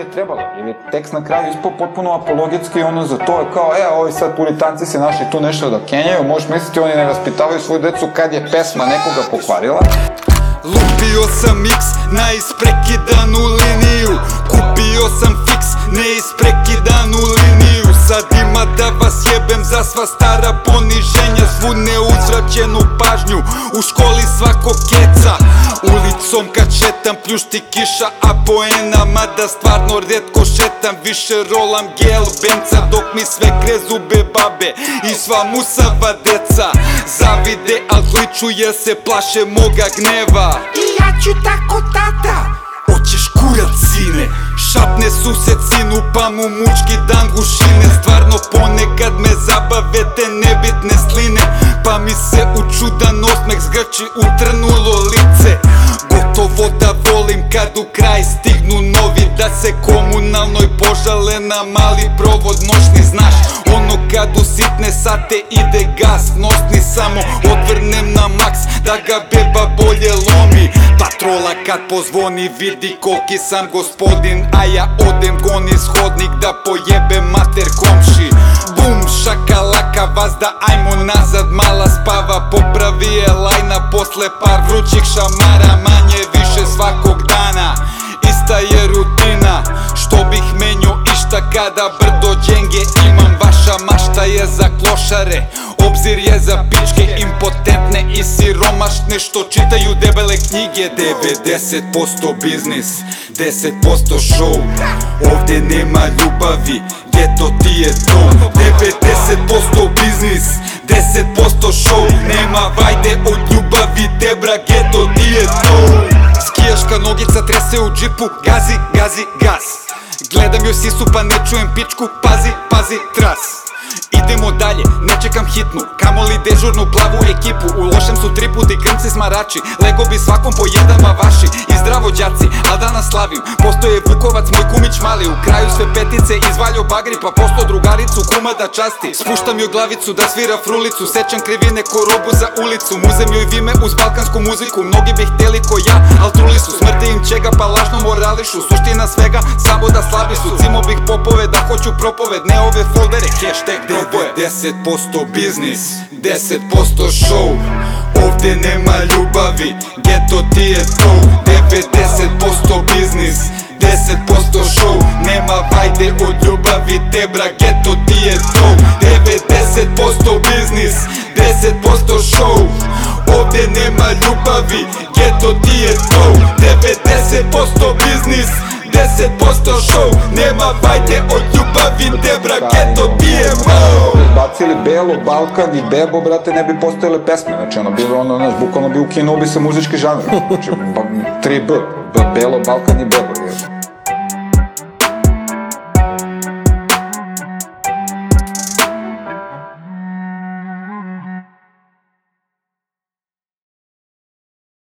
je trebalo. Jer je tekst na kraju ispao potpuno apologetski ono za to, kao, e, ovi sad puritanci se našli tu nešto da kenjaju, možeš misliti, oni ne raspitavaju svoju decu kad je pesma nekoga pokvarila. Lupio sam x na isprekidanu liniju Kupio sam fix, ne isprekidanu liniju Sad ima da vas jebem za sva stara poniženja Svu neuzvraćenu pažnju u školi svako keca Ulicom kad šetam pljušti kiša, a poena Mada stvarno redko šetam, više rolam gel benca Dok mi sve krezube babe i sva musava deca Zavide, al kliču jer se plaše moga gneva. I ja ću tako tata. Hoćeš kurac sine? Šapne sused sinu pa mu mučki dan gušine Stvarno ponekad me zabave te nebitne sline Pa mi se u čudan osmeh zgrči utrnulo lice Gotovo da volim kad u kraj stignu novi Da se komunalnoj požale na mali provod noćni Znaš. Ono kad u sitne sate ide gas Nosni samo odvrnem na maks da ga beba bolje lomi. Patrola kad pozvoni vidi koliki sam gospodin A ja odem goni shodnik da pojebe mater komši. Bum šakalaka vazda ajmo nazad mala spava Popravi je lajna posle par vrućih šamara Што бих менјо ишта када брдо ѓенге имам Ваша машта е за клошаре. Обзир е за пичке импотентне и сиромашне Што читају дебеле книге. 90% бизнес, 10% шоу. Овде нема љубави, гето ти е дом. 90% бизнес, 10% шоу. Нема вајде од љубави, дебра, гето ти е дом. Skijaška nogica trese u džipu, gazi, gazi, gas. Gledam joj sisu pa ne čujem pičku, pazi, pazi, tras. Idemo dalje, ne čekam hitnu, kamoli dežurnu plavu ekipu U lošem su tripu ti krmci smarači, lego bi svakom po jedan vaši. I zdravo đaci, al danas slavim, postoje Vukovac moj kumić mali. U kraju sve petice izvaljo bagri pa posto drugaricu kuma da časti. Spuštam joj glavicu da svira frulicu, sečam krivine ko robu za ulicu. Muzem joj vime uz balkansku muziku, mnogi bi htjeli ko ja, al truli su. Smrti im čega pa lažno morališu, suština svega samo da slabi su. Cimo bih popove da hoću propoved, ne ove foldere, hashtag Ovo je. 10% biznis, 10% show Овде нема љубави, гето ти е тол 90% бизнис, 10% шоу. Нема вајде од љубави, тебра, гето ти е тол 90% бизнис, 10% шоу. Овде нема љубави, гето ти е тол 90% бизнис, 10% шоу 10% шоу Нема бајте од љубави не бракето BMO Бацили Бело, Балкан и Бебо, брате, не би постоеле песме. Значи, оно би, оно, знаеш, буквално би укинул би се музички жанр. Значи, 3B. Бело, Балкан и Бебо.